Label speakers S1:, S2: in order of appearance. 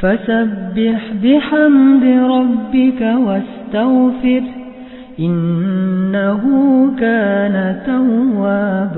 S1: فسبح بحمد ربك واستغفر إنه كان توابا